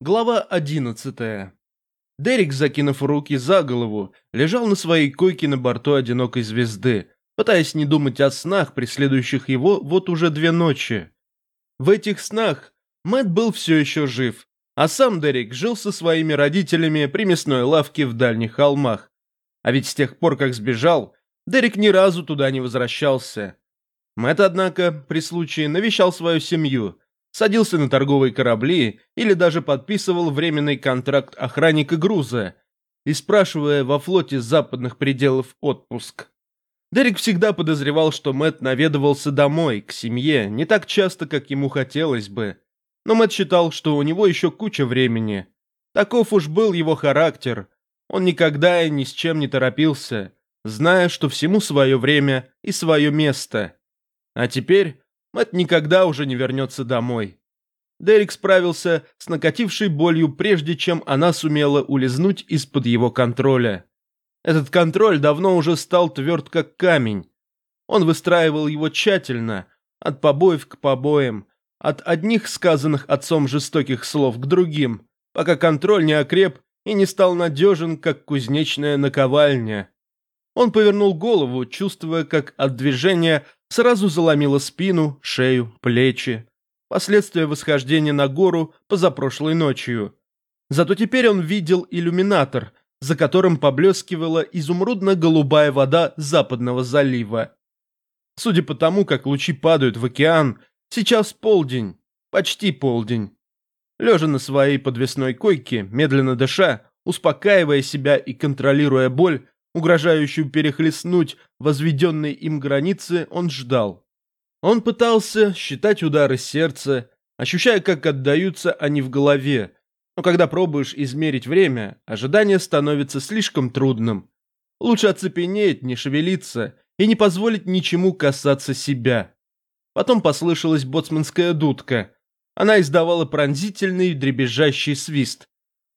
Глава 11. Дерек, закинув руки за голову, лежал на своей койке на борту одинокой звезды, пытаясь не думать о снах, преследующих его вот уже две ночи. В этих снах Мэтт был все еще жив, а сам Дерек жил со своими родителями при мясной лавке в дальних холмах. А ведь с тех пор, как сбежал, Дерек ни разу туда не возвращался. Мэтт, однако, при случае навещал свою семью – садился на торговые корабли или даже подписывал временный контракт охранника груза и спрашивая во флоте западных пределов отпуск. Дерек всегда подозревал, что Мэт наведывался домой, к семье, не так часто, как ему хотелось бы. Но Мэт считал, что у него еще куча времени. Таков уж был его характер. Он никогда и ни с чем не торопился, зная, что всему свое время и свое место. А теперь Мэтт никогда уже не вернется домой. Дерек справился с накатившей болью, прежде чем она сумела улизнуть из-под его контроля. Этот контроль давно уже стал тверд как камень. Он выстраивал его тщательно, от побоев к побоям, от одних сказанных отцом жестоких слов к другим, пока контроль не окреп и не стал надежен, как кузнечная наковальня. Он повернул голову, чувствуя, как от движения сразу заломило спину, шею, плечи. Последствия восхождения на гору позапрошлой ночью. Зато теперь он видел иллюминатор, за которым поблескивала изумрудно-голубая вода западного залива. Судя по тому, как лучи падают в океан, сейчас полдень, почти полдень. Лежа на своей подвесной койке, медленно дыша, успокаивая себя и контролируя боль, угрожающую перехлестнуть возведенные им границы, он ждал. Он пытался считать удары сердца, ощущая, как отдаются они в голове, но когда пробуешь измерить время, ожидание становится слишком трудным. Лучше оцепенеть, не шевелиться и не позволить ничему касаться себя. Потом послышалась боцманская дудка. Она издавала пронзительный дребезжащий свист,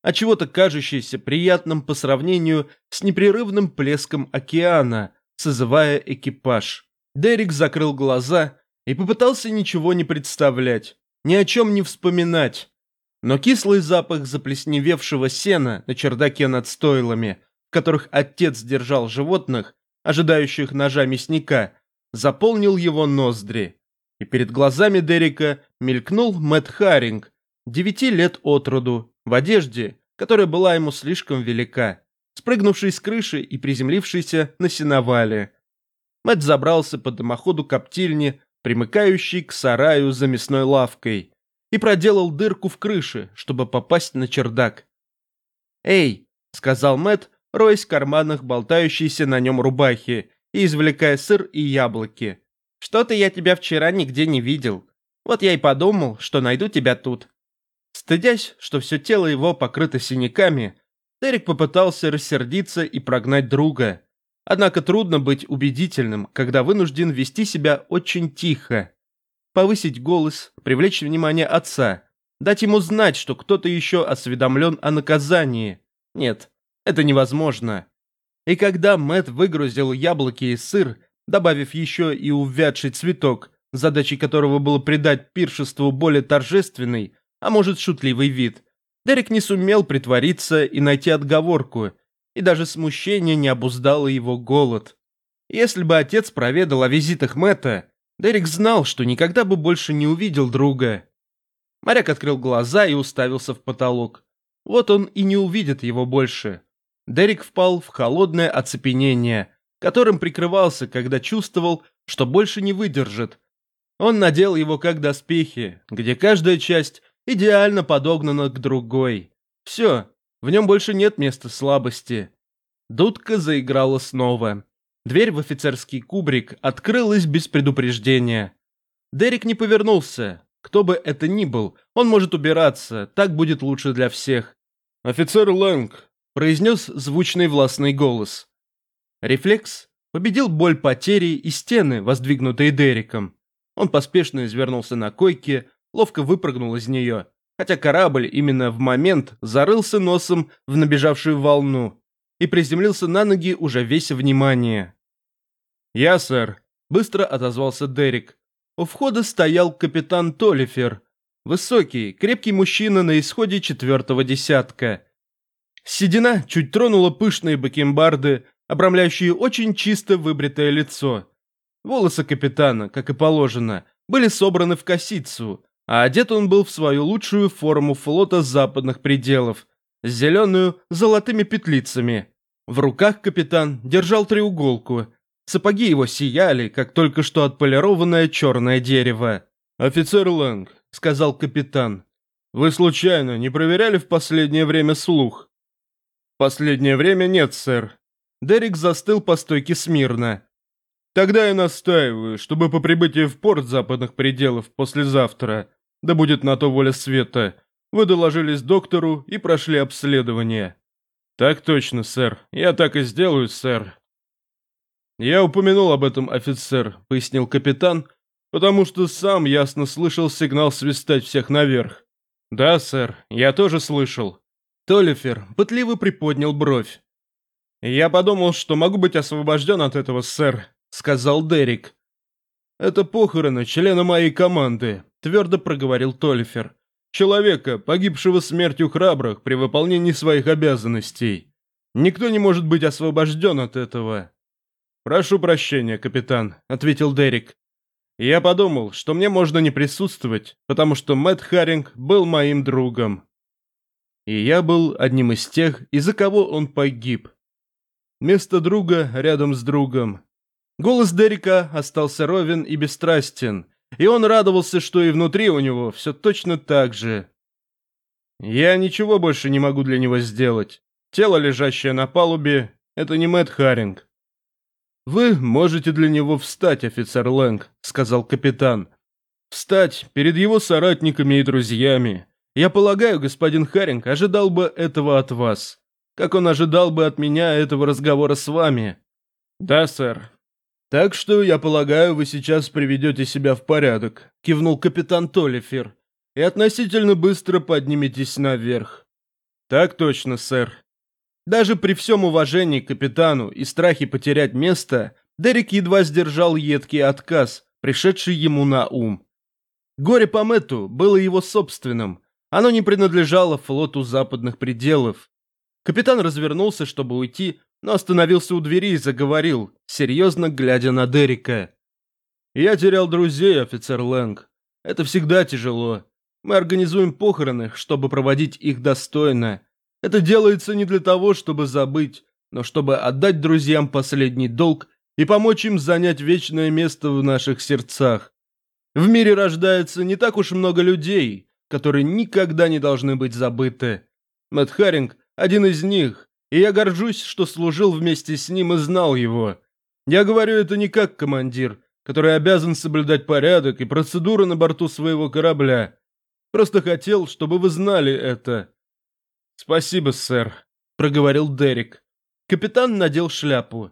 а чего-то кажущееся приятным по сравнению с непрерывным плеском океана, созывая экипаж. Дерек закрыл глаза и попытался ничего не представлять, ни о чем не вспоминать. Но кислый запах заплесневевшего сена на чердаке над стойлами, в которых отец держал животных, ожидающих ножа мясника, заполнил его ноздри. И перед глазами Дерека мелькнул Мэтт Харинг, девяти лет от роду, в одежде, которая была ему слишком велика, спрыгнувший с крыши и приземлившийся на сеновале. Мэтт забрался по дымоходу коптильни, примыкающей к сараю за мясной лавкой, и проделал дырку в крыше, чтобы попасть на чердак. «Эй!» — сказал Мэтт, роясь в карманах болтающейся на нем рубахи и извлекая сыр и яблоки. «Что-то я тебя вчера нигде не видел. Вот я и подумал, что найду тебя тут. Стыдясь, что все тело его покрыто синяками, Дерек попытался рассердиться и прогнать друга. Однако трудно быть убедительным, когда вынужден вести себя очень тихо. Повысить голос, привлечь внимание отца, дать ему знать, что кто-то еще осведомлен о наказании. Нет, это невозможно. И когда Мэт выгрузил яблоки и сыр, добавив еще и увядший цветок, задачей которого было придать пиршеству более торжественный, а может шутливый вид. Дерек не сумел притвориться и найти отговорку, и даже смущение не обуздало его голод. Если бы отец проведал о визитах Мэтта, Дерек знал, что никогда бы больше не увидел друга. Моряк открыл глаза и уставился в потолок. Вот он и не увидит его больше. Дерек впал в холодное оцепенение, которым прикрывался, когда чувствовал, что больше не выдержит. Он надел его как доспехи, где каждая часть идеально подогнано к другой. Все, в нем больше нет места слабости. Дудка заиграла снова. Дверь в офицерский кубрик открылась без предупреждения. Дерек не повернулся. Кто бы это ни был, он может убираться, так будет лучше для всех. «Офицер Лэнг», – произнес звучный властный голос. Рефлекс победил боль потери и стены, воздвигнутые Дереком. Он поспешно извернулся на койке, ловко выпрыгнул из нее, хотя корабль именно в момент зарылся носом в набежавшую волну и приземлился на ноги уже весь внимание. «Я, сэр», – быстро отозвался Дерек. У входа стоял капитан Толлифер. Высокий, крепкий мужчина на исходе четвертого десятка. Седина чуть тронула пышные бакенбарды, обрамляющие очень чисто выбритое лицо. Волосы капитана, как и положено, были собраны в косицу, а одет он был в свою лучшую форму флота западных пределов, зеленую с золотыми петлицами. В руках капитан держал треуголку. Сапоги его сияли, как только что отполированное черное дерево. «Офицер Лэнг», — сказал капитан, — «вы случайно не проверяли в последнее время слух?» «Последнее время нет, сэр». Дерек застыл по стойке смирно. «Тогда я настаиваю, чтобы по прибытии в порт западных пределов послезавтра, да будет на то воля света, вы доложились доктору и прошли обследование». «Так точно, сэр. Я так и сделаю, сэр». «Я упомянул об этом, офицер», — пояснил капитан, «потому что сам ясно слышал сигнал свистать всех наверх». «Да, сэр, я тоже слышал». Толлифер пытливо приподнял бровь. «Я подумал, что могу быть освобожден от этого, сэр», — сказал Дерек. «Это похороны члена моей команды», — твердо проговорил Толлифер. Человека, погибшего смертью храбрых при выполнении своих обязанностей. Никто не может быть освобожден от этого. «Прошу прощения, капитан», — ответил Дерек. «Я подумал, что мне можно не присутствовать, потому что Мэтт Харинг был моим другом. И я был одним из тех, из-за кого он погиб. Место друга рядом с другом. Голос Дерека остался ровен и бесстрастен, и он радовался, что и внутри у него все точно так же. Я ничего больше не могу для него сделать. Тело, лежащее на палубе, это не Мэтт Харинг. «Вы можете для него встать, офицер Лэнг», — сказал капитан. «Встать перед его соратниками и друзьями. Я полагаю, господин Харинг ожидал бы этого от вас, как он ожидал бы от меня этого разговора с вами». «Да, сэр», «Так что, я полагаю, вы сейчас приведете себя в порядок», – кивнул капитан Толлифер, – «и относительно быстро подниметесь наверх». «Так точно, сэр». Даже при всем уважении к капитану и страхе потерять место, Дерек едва сдержал едкий отказ, пришедший ему на ум. Горе по Мэтту было его собственным, оно не принадлежало флоту западных пределов. Капитан развернулся, чтобы уйти, но остановился у двери и заговорил, серьезно глядя на Дерека. «Я терял друзей, офицер Лэнг. Это всегда тяжело. Мы организуем похороны, чтобы проводить их достойно. Это делается не для того, чтобы забыть, но чтобы отдать друзьям последний долг и помочь им занять вечное место в наших сердцах. В мире рождается не так уж много людей, которые никогда не должны быть забыты. Мэтт Харинг – один из них, и я горжусь, что служил вместе с ним и знал его. Я говорю это не как командир, который обязан соблюдать порядок и процедуры на борту своего корабля. Просто хотел, чтобы вы знали это». «Спасибо, сэр», — проговорил Дерек. Капитан надел шляпу.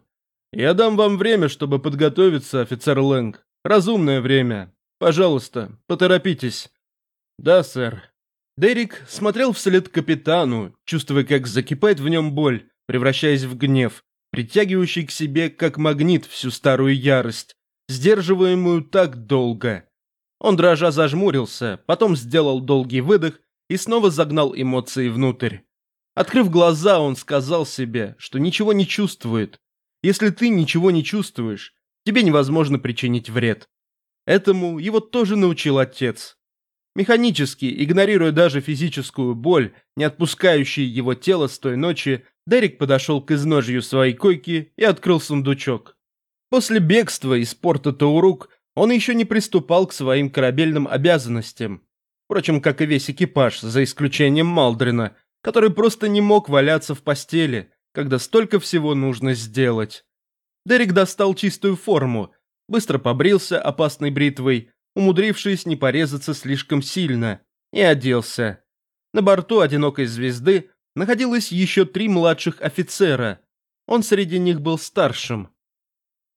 «Я дам вам время, чтобы подготовиться, офицер Лэнг. Разумное время. Пожалуйста, поторопитесь». «Да, сэр», Дерек смотрел вслед капитану, чувствуя, как закипает в нем боль, превращаясь в гнев, притягивающий к себе, как магнит, всю старую ярость, сдерживаемую так долго. Он дрожа зажмурился, потом сделал долгий выдох и снова загнал эмоции внутрь. Открыв глаза, он сказал себе, что ничего не чувствует. Если ты ничего не чувствуешь, тебе невозможно причинить вред. Этому его тоже научил отец. Механически, игнорируя даже физическую боль, не отпускающую его тело с той ночи, Дерек подошел к изножью своей койки и открыл сундучок. После бегства из порта Таурук он еще не приступал к своим корабельным обязанностям. Впрочем, как и весь экипаж, за исключением Малдрина, который просто не мог валяться в постели, когда столько всего нужно сделать. Дерек достал чистую форму, быстро побрился опасной бритвой, умудрившись не порезаться слишком сильно, и оделся. На борту «Одинокой звезды» находилось еще три младших офицера. Он среди них был старшим.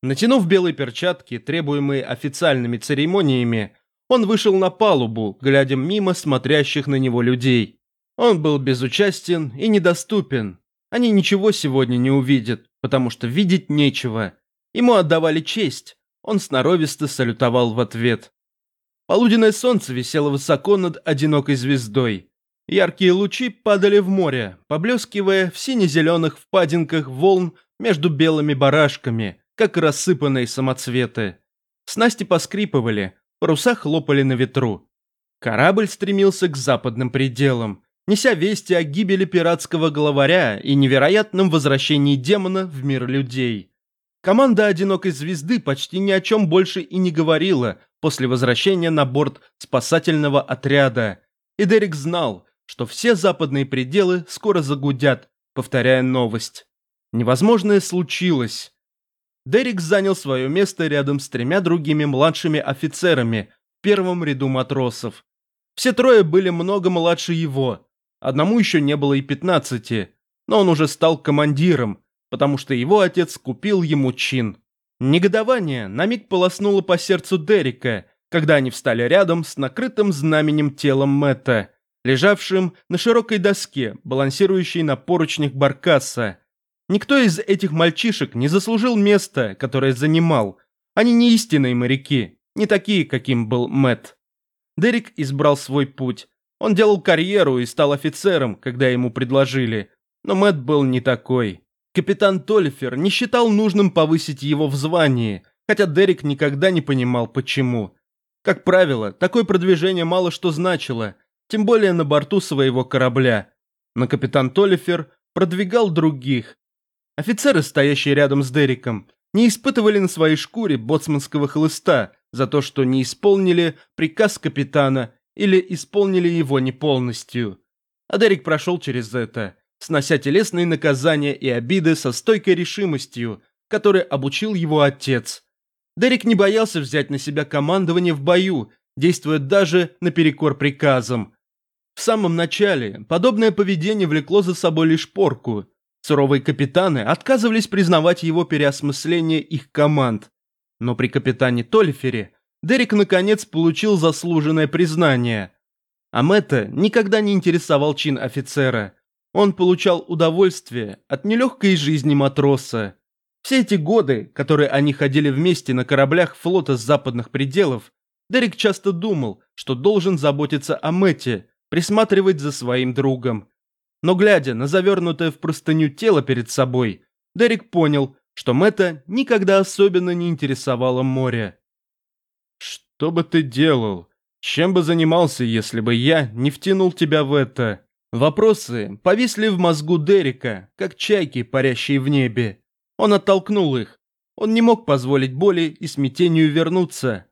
Натянув белые перчатки, требуемые официальными церемониями, он вышел на палубу, глядя мимо смотрящих на него людей. Он был безучастен и недоступен. Они ничего сегодня не увидят, потому что видеть нечего. Ему отдавали честь. Он сноровисто салютовал в ответ. Полуденное солнце висело высоко над одинокой звездой. Яркие лучи падали в море, поблескивая в сине-зеленых впадинках волн между белыми барашками, как рассыпанные самоцветы. Снасти поскрипывали, паруса хлопали на ветру. Корабль стремился к западным пределам, неся вести о гибели пиратского главаря и невероятном возвращении демона в мир людей. Команда «Одинокой звезды» почти ни о чем больше и не говорила после возвращения на борт спасательного отряда, и Дерек знал, что все западные пределы скоро загудят, повторяя новость. Невозможное случилось. Дерек занял свое место рядом с тремя другими младшими офицерами в первом ряду матросов. Все трое были много младше его. Одному еще не было и пятнадцати, но он уже стал командиром, потому что его отец купил ему чин. Негодование на миг полоснуло по сердцу Дерека, когда они встали рядом с накрытым знаменем телом Мэтта, лежавшим на широкой доске, балансирующей на поручнях баркаса. Никто из этих мальчишек не заслужил места, которое занимал. Они не истинные моряки, не такие, каким был Мэтт. Дерек избрал свой путь. Он делал карьеру и стал офицером, когда ему предложили. Но Мэтт был не такой. Капитан Толлифер не считал нужным повысить его в звании, хотя Дерек никогда не понимал, почему. Как правило, такое продвижение мало что значило, тем более на борту своего корабля. Но капитан Толлифер продвигал других. Офицеры, стоящие рядом с Дереком, не испытывали на своей шкуре боцманского хлыста за то, что не исполнили приказ капитана или исполнили его не полностью. А Дерек прошел через это, снося телесные наказания и обиды со стойкой решимостью, которой обучил его отец. Дерек не боялся взять на себя командование в бою, действуя даже наперекор приказам. В самом начале подобное поведение влекло за собой лишь порку. Суровые капитаны отказывались признавать его переосмысление их команд. Но при капитане Толлифере Дерек наконец получил заслуженное признание. А Мэтта никогда не интересовал чин офицера. Он получал удовольствие от нелегкой жизни матроса. Все эти годы, которые они ходили вместе на кораблях флота с западных пределов, Дерек часто думал, что должен заботиться о Мэтте, присматривать за своим другом. Но глядя на завернутое в простыню тело перед собой, Дерек понял, что Мэтта никогда особенно не интересовало море. «Что бы ты делал? Чем бы занимался, если бы я не втянул тебя в это?» Вопросы повисли в мозгу Дерека, как чайки, парящие в небе. Он оттолкнул их. Он не мог позволить боли и смятению вернуться.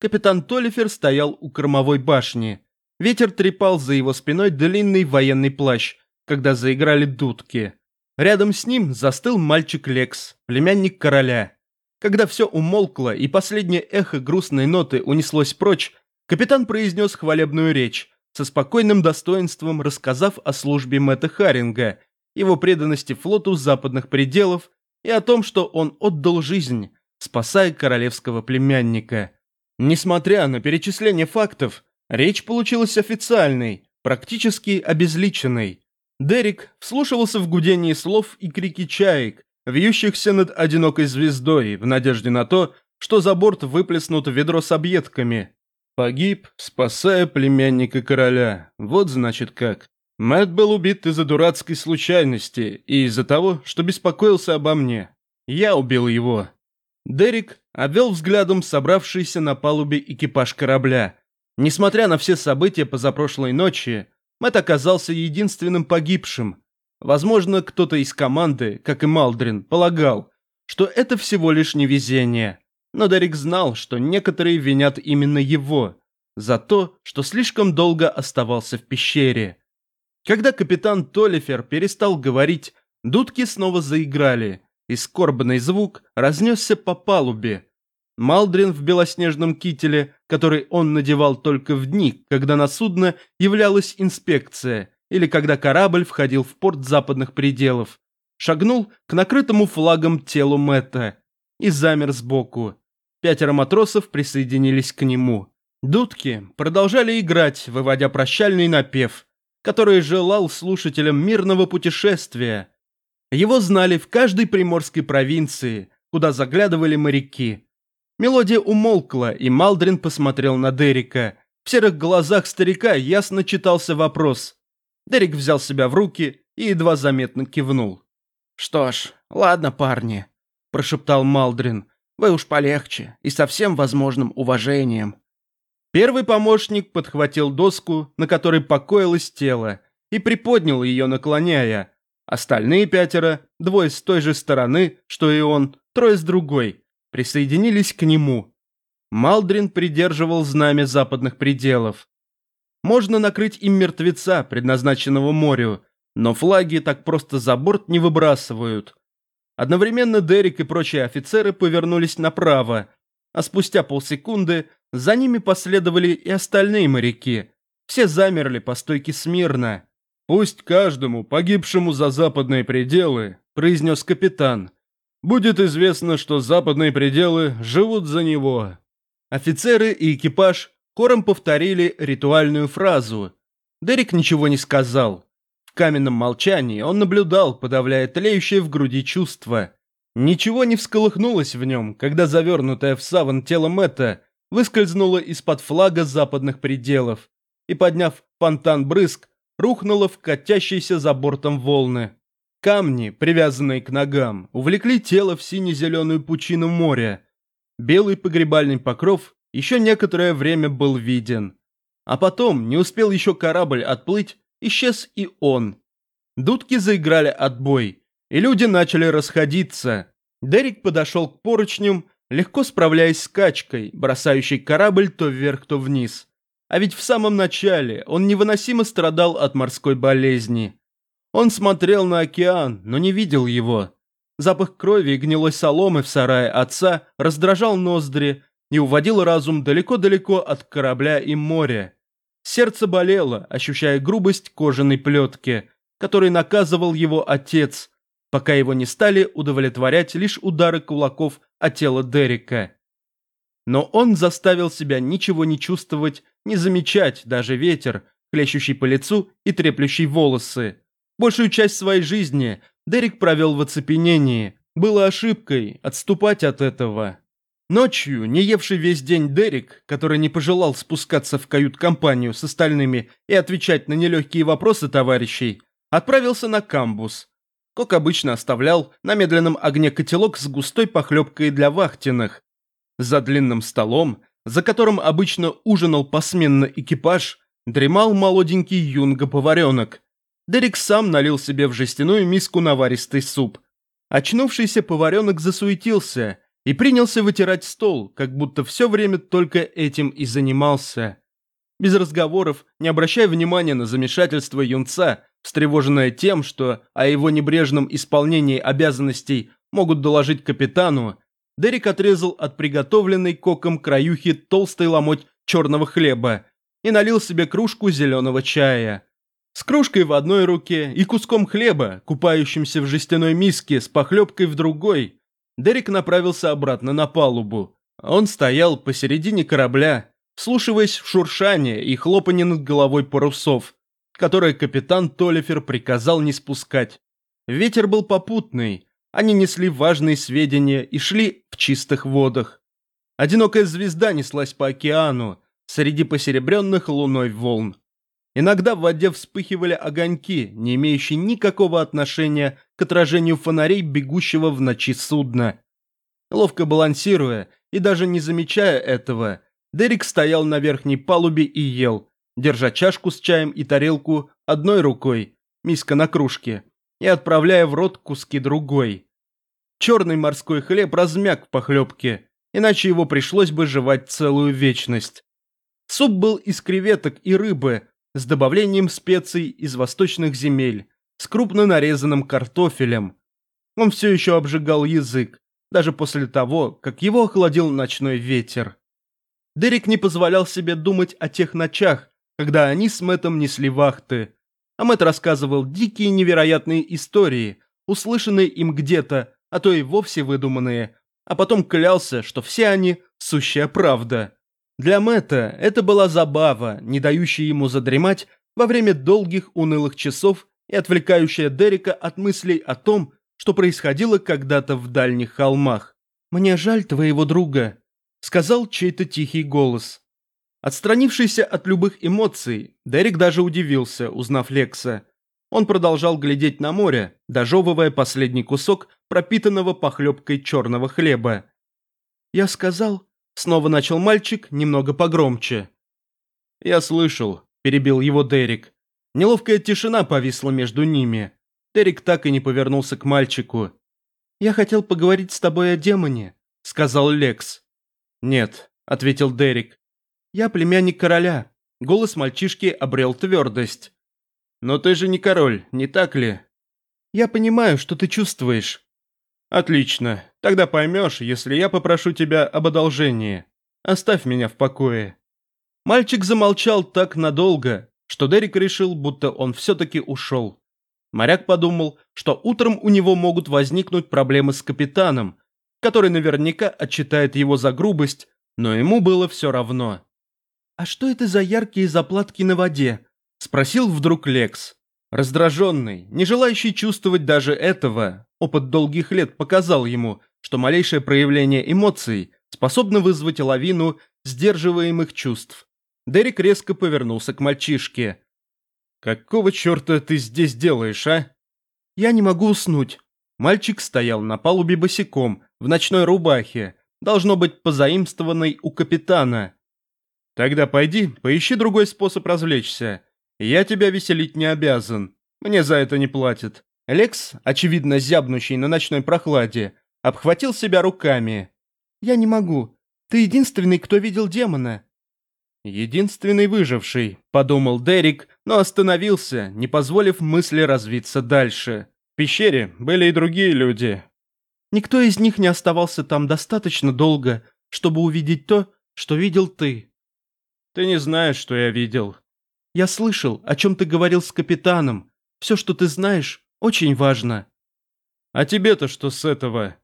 Капитан Толлифер стоял у кормовой башни. Ветер трепал за его спиной длинный военный плащ, когда заиграли дудки. Рядом с ним застыл мальчик Лекс, племянник короля. Когда все умолкло и последнее эхо грустной ноты унеслось прочь, капитан произнес хвалебную речь, со спокойным достоинством рассказав о службе Мэтта Харинга, его преданности флоту западных пределов и о том, что он отдал жизнь, спасая королевского племянника. Несмотря на перечисление фактов, Речь получилась официальной, практически обезличенной. Дерек вслушивался в гудение слов и крики чаек, вьющихся над одинокой звездой, в надежде на то, что за борт выплеснут ведро с объедками. Погиб, спасая племянника короля. Вот значит как. Мэтт был убит из-за дурацкой случайности и из-за того, что беспокоился обо мне. Я убил его. Дерек обвел взглядом собравшийся на палубе экипаж корабля, Несмотря на все события позапрошлой ночи, Мэтт оказался единственным погибшим. Возможно, кто-то из команды, как и Малдрин, полагал, что это всего лишь невезение. Но Дерек знал, что некоторые винят именно его за то, что слишком долго оставался в пещере. Когда капитан Толлифер перестал говорить, дудки снова заиграли, и скорбный звук разнесся по палубе, Малдрин в белоснежном кителе, который он надевал только в дни, когда на судно являлась инспекция или когда корабль входил в порт западных пределов, шагнул к накрытому флагом телу Мэтта и замер сбоку. Пятеро матросов присоединились к нему. Дудки продолжали играть, выводя прощальный напев, который желал слушателям мирного путешествия. Его знали в каждой приморской провинции, куда заглядывали моряки – Мелодия умолкла, и Малдрин посмотрел на Дерека. В серых глазах старика ясно читался вопрос. Дерек взял себя в руки и едва заметно кивнул. «Что ж, ладно, парни», – прошептал Малдрин. «Вы уж полегче и со всем возможным уважением». Первый помощник подхватил доску, на которой покоилось тело, и приподнял ее, наклоняя. Остальные пятеро, двое с той же стороны, что и он, трое с другой, присоединились к нему. Малдрин придерживал знамя западных пределов. Можно накрыть им мертвеца, предназначенного морю, но флаги так просто за борт не выбрасывают. Одновременно Дерек и прочие офицеры повернулись направо, а спустя полсекунды за ними последовали и остальные моряки. Все замерли по стойке смирно. «Пусть каждому, погибшему за западные пределы», – произнес капитан, – «будет известно, что западные пределы живут за него». Офицеры и экипаж хором повторили ритуальную фразу. Дерек ничего не сказал. В каменном молчании он наблюдал, подавляя тлеющее в груди чувство. Ничего не всколыхнулось в нем, когда завернутое в саван тело Мэтта выскользнуло из-под флага западных пределов и, подняв фонтан брызг, рухнуло в катящиеся за бортом волны. Камни, привязанные к ногам, увлекли тело в сине-зеленую пучину моря. Белый погребальный покров еще некоторое время был виден. А потом, не успел еще корабль отплыть, исчез и он. Дудки заиграли отбой, и люди начали расходиться. Дерек подошел к поручням, легко справляясь с качкой, бросающей корабль то вверх, то вниз. А ведь в самом начале он невыносимо страдал от морской болезни. Он смотрел на океан, но не видел его. Запах крови и гнилой соломы в сарае отца раздражал ноздри и уводил разум далеко-далеко от корабля и моря. Сердце болело, ощущая грубость кожаной плетки, которой наказывал его отец, пока его не стали удовлетворять лишь удары кулаков о тело Дерека. Но он заставил себя ничего не чувствовать, не замечать даже ветер, хлещущий по лицу и треплющий волосы. Большую часть своей жизни Дерек провел в оцепенении. Было ошибкой отступать от этого. Ночью, не евший весь день Дерек, который не пожелал спускаться в кают-компанию с остальными и отвечать на нелегкие вопросы товарищей, отправился на камбус. Кок обычно оставлял на медленном огне котелок с густой похлебкой для вахтенных. За длинным столом, за которым обычно ужинал посменно экипаж, дремал молоденький юнга-поваренок. Дерек сам налил себе в жестяную миску наваристый суп. Очнувшийся поваренок засуетился – и принялся вытирать стол, как будто все время только этим и занимался. Без разговоров, не обращая внимания на замешательство юнца, встревоженное тем, что о его небрежном исполнении обязанностей могут доложить капитану, Дерек отрезал от приготовленной коком краюхи толстый ломоть черного хлеба и налил себе кружку зеленого чая. С кружкой в одной руке и куском хлеба, купающимся в жестяной миске с похлебкой в другой, Дерек направился обратно на палубу. Он стоял посередине корабля, вслушиваясь в шуршание и хлопанье над головой парусов, которое капитан Толлифер приказал не спускать. Ветер был попутный, они несли важные сведения и шли в чистых водах. Одинокая звезда неслась по океану, среди посеребренных луной волн. Иногда в воде вспыхивали огоньки, не имеющие никакого отношения к отражению фонарей бегущего в ночи судна. Ловко балансируя и даже не замечая этого, Дерек стоял на верхней палубе и ел, держа чашку с чаем и тарелку одной рукой, миска на кружке, и отправляя в рот куски другой. Черный морской хлеб размяк в похлебке, иначе его пришлось бы жевать целую вечность. Суп был из креветок и рыбы, с добавлением специй из восточных земель, с крупно нарезанным картофелем. Он все еще обжигал язык, даже после того, как его охладил ночной ветер. Дерек не позволял себе думать о тех ночах, когда они с Мэттом несли вахты. А Мэтт рассказывал дикие невероятные истории, услышанные им где-то, а то и вовсе выдуманные, а потом клялся, что все они – сущая правда. Для Мэтта это была забава, не дающая ему задремать во время долгих унылых часов и отвлекающая Дерека от мыслей о том, что происходило когда-то в дальних холмах. «Мне жаль твоего друга», сказал чей-то тихий голос. Отстранившийся от любых эмоций, Дерек даже удивился, узнав Лекса. Он продолжал глядеть на море, дожевывая последний кусок пропитанного похлебкой черного хлеба. «Я сказал...» — снова начал мальчик, немного погромче. «Я слышал», — перебил его Дерек. Неловкая тишина повисла между ними. Дерек так и не повернулся к мальчику. «Я хотел поговорить с тобой о демоне», — сказал Лекс. «Нет», — ответил Дерек. «Я племянник короля». Голос мальчишки обрел твердость. «Но ты же не король, не так ли?» «Я понимаю, что ты чувствуешь». «Отлично. Тогда поймешь, если я попрошу тебя об одолжении. Оставь меня в покое». Мальчик замолчал так надолго, что Дерек решил, будто он все-таки ушел. Моряк подумал, что утром у него могут возникнуть проблемы с капитаном, который наверняка отчитает его за грубость, но ему было все равно. «А что это за яркие заплатки на воде?» – спросил вдруг Лекс. Раздраженный, не желающий чувствовать даже этого, опыт долгих лет показал ему, что малейшее проявление эмоций способно вызвать лавину сдерживаемых чувств. Дерек резко повернулся к мальчишке. «Какого черта ты здесь делаешь, а?» «Я не могу уснуть». Мальчик стоял на палубе босиком, в ночной рубахе, должно быть позаимствованной у капитана. Тогда пойди, поищи другой способ развлечься. Я тебя веселить не обязан. Мне за это не платят. Лекс, очевидно зябнущий на ночной прохладе, обхватил себя руками. «Я не могу. Ты единственный, кто видел демона». «Единственный выживший», — подумал Дерек, но остановился, не позволив мысли развиться дальше. В пещере были и другие люди. Никто из них не оставался там достаточно долго, чтобы увидеть то, что видел ты. Ты не знаешь, что я видел. Я слышал, о чем ты говорил с капитаном. Все, что ты знаешь, очень важно. А тебе-то что с этого?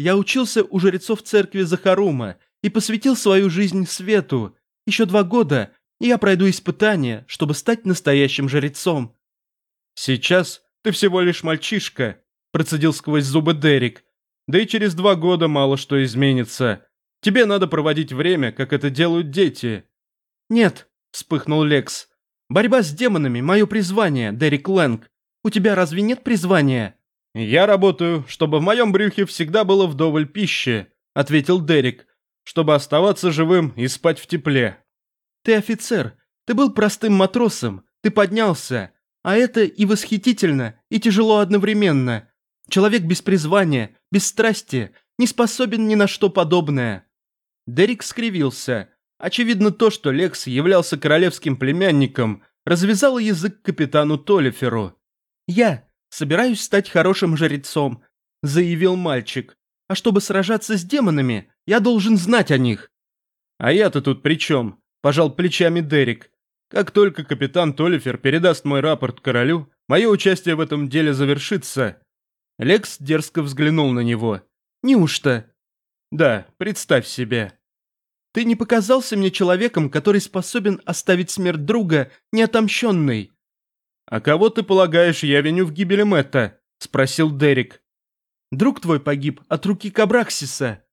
Я учился у жрецов церкви Захарума и посвятил свою жизнь свету. Еще два года, и я пройду испытание, чтобы стать настоящим жрецом. Сейчас ты всего лишь мальчишка, процедил сквозь зубы Дерек. Да и через два года мало что изменится. Тебе надо проводить время, как это делают дети. «Нет», – вспыхнул Лекс. «Борьба с демонами – мое призвание, Дерек Лэнг. У тебя разве нет призвания?» «Я работаю, чтобы в моем брюхе всегда было вдоволь пищи», – ответил Дерек, «чтобы оставаться живым и спать в тепле». «Ты офицер, ты был простым матросом, ты поднялся, а это и восхитительно, и тяжело одновременно. Человек без призвания, без страсти, не способен ни на что подобное». Дерек скривился – Очевидно, то, что Лекс являлся королевским племянником, развязало язык капитану Толлиферу. «Я собираюсь стать хорошим жрецом», – заявил мальчик. «А чтобы сражаться с демонами, я должен знать о них». «А я-то тут при чем?» – пожал плечами Дерек. «Как только капитан Толлифер передаст мой рапорт королю, мое участие в этом деле завершится». Лекс дерзко взглянул на него. «Неужто?» «Да, представь себе». Ты не показался мне человеком, который способен оставить смерть друга неотомщенной». «А кого ты полагаешь, я виню в гибели Мэтта?» – спросил Дерек. «Друг твой погиб от руки Кабраксиса».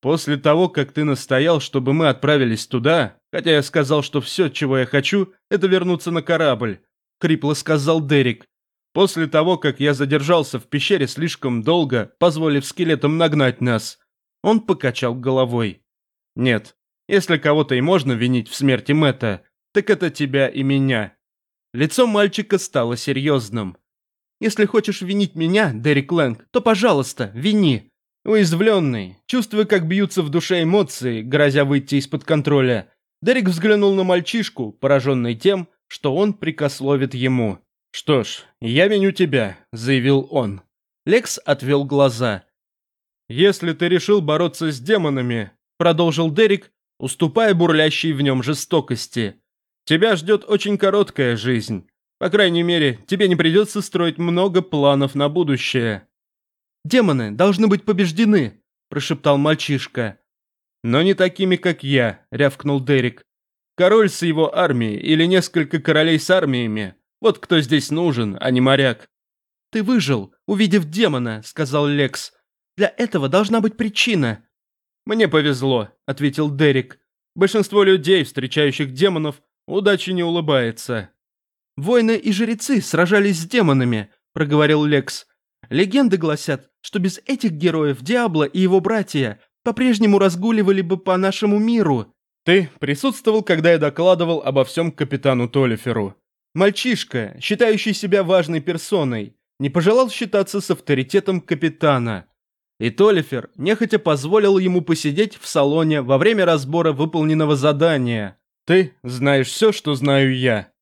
«После того, как ты настоял, чтобы мы отправились туда, хотя я сказал, что все, чего я хочу, это вернуться на корабль», – крипло сказал Дерек. «После того, как я задержался в пещере слишком долго, позволив скелетам нагнать нас». Он покачал головой. Нет, если кого-то и можно винить в смерти Мэтта, так это тебя и меня. Лицо мальчика стало серьезным. Если хочешь винить меня, Дерек Лэнг, то, пожалуйста, вини. Уязвленный, чувствуя, как бьются в душе эмоции, грозя выйти из-под контроля, Дерек взглянул на мальчишку, пораженный тем, что он прикословит ему. «Что ж, я виню тебя», — заявил он. Лекс отвел глаза. «Если ты решил бороться с демонами, продолжил Дерек, уступая бурлящей в нем жестокости. «Тебя ждет очень короткая жизнь. По крайней мере, тебе не придется строить много планов на будущее». «Демоны должны быть побеждены», – прошептал мальчишка. «Но не такими, как я», – рявкнул Дерек. «Король с его армией или несколько королей с армиями. Вот кто здесь нужен, а не моряк». «Ты выжил, увидев демона», – сказал Лекс. «Для этого должна быть причина. «Мне повезло», — ответил Дерек. «Большинство людей, встречающих демонов, удачи не улыбается». «Воины и жрецы сражались с демонами», — проговорил Лекс. «Легенды гласят, что без этих героев Диабло и его братья по-прежнему разгуливали бы по нашему миру». «Ты присутствовал, когда я докладывал обо всем капитану Толлиферу. Мальчишка, считающий себя важной персоной, не пожелал считаться с авторитетом капитана. И Толлифер нехотя позволил ему посидеть в салоне во время разбора выполненного задания. Ты знаешь все, что знаю я.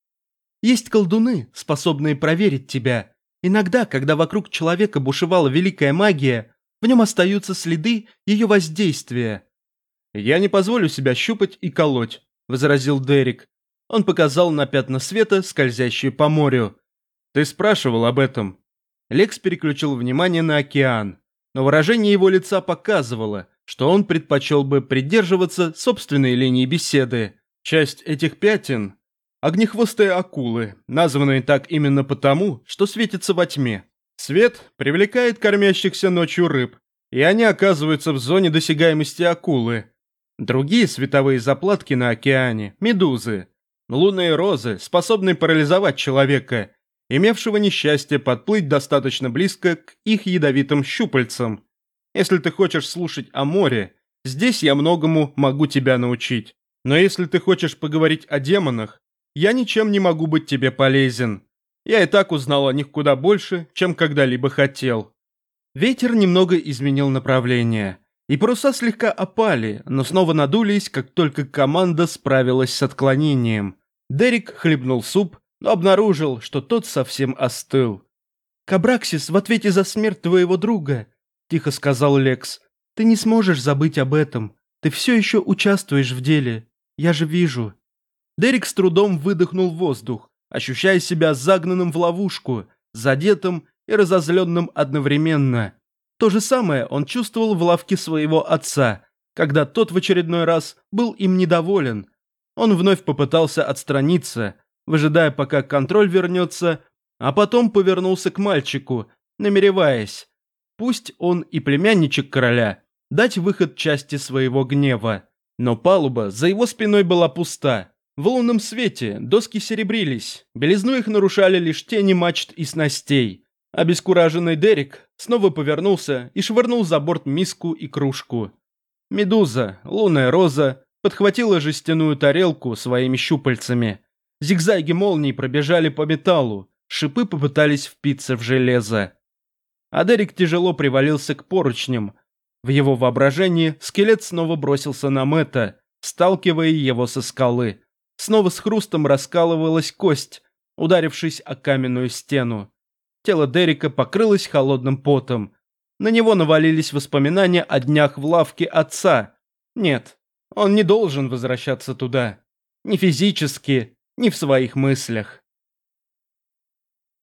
Есть колдуны, способные проверить тебя. Иногда, когда вокруг человека бушевала великая магия, в нем остаются следы ее воздействия. «Я не позволю себя щупать и колоть», — возразил Дерек. Он показал на пятна света, скользящие по морю. «Ты спрашивал об этом. Лекс переключил внимание на океан, но выражение его лица показывало, что он предпочел бы придерживаться собственной линии беседы. Часть этих пятен – огнехвостые акулы, названные так именно потому, что светятся во тьме. Свет привлекает кормящихся ночью рыб, и они оказываются в зоне досягаемости акулы. Другие световые заплатки на океане – медузы. Лунные розы способны парализовать человека – имевшего несчастье подплыть достаточно близко к их ядовитым щупальцам. Если ты хочешь слушать о море, здесь я многому могу тебя научить. Но если ты хочешь поговорить о демонах, я ничем не могу быть тебе полезен. Я и так узнал о них куда больше, чем когда-либо хотел. Ветер немного изменил направление, и паруса слегка опали, но снова надулись, как только команда справилась с отклонением. Дерек хлебнул суп, но обнаружил, что тот совсем остыл. «Кабраксис в ответе за смерть твоего друга», – тихо сказал Лекс. «Ты не сможешь забыть об этом. Ты все еще участвуешь в деле. Я же вижу». Дерек с трудом выдохнул воздух, ощущая себя загнанным в ловушку, задетым и разозленным одновременно. То же самое он чувствовал в лавке своего отца, когда тот в очередной раз был им недоволен. Он вновь попытался отстраниться, выжидая, пока контроль вернется, а потом повернулся к мальчику, намереваясь, пусть он и племянничек короля, дать выход части своего гнева. Но палуба за его спиной была пуста. В лунном свете доски серебрились, белизну их нарушали лишь тени мачт и снастей. Обескураженный Дерек снова повернулся и швырнул за борт миску и кружку. Медуза, лунная роза, подхватила жестяную тарелку своими щупальцами – Зигзаги молний пробежали по металлу, шипы попытались впиться в железо. А Дерек тяжело привалился к поручням. В его воображении скелет снова бросился на Мэтта, сталкивая его со скалы. Снова с хрустом раскалывалась кость, ударившись о каменную стену. Тело Дерека покрылось холодным потом. На него навалились воспоминания о днях в лавке отца. Нет, он не должен возвращаться туда. Не физически, не в своих мыслях.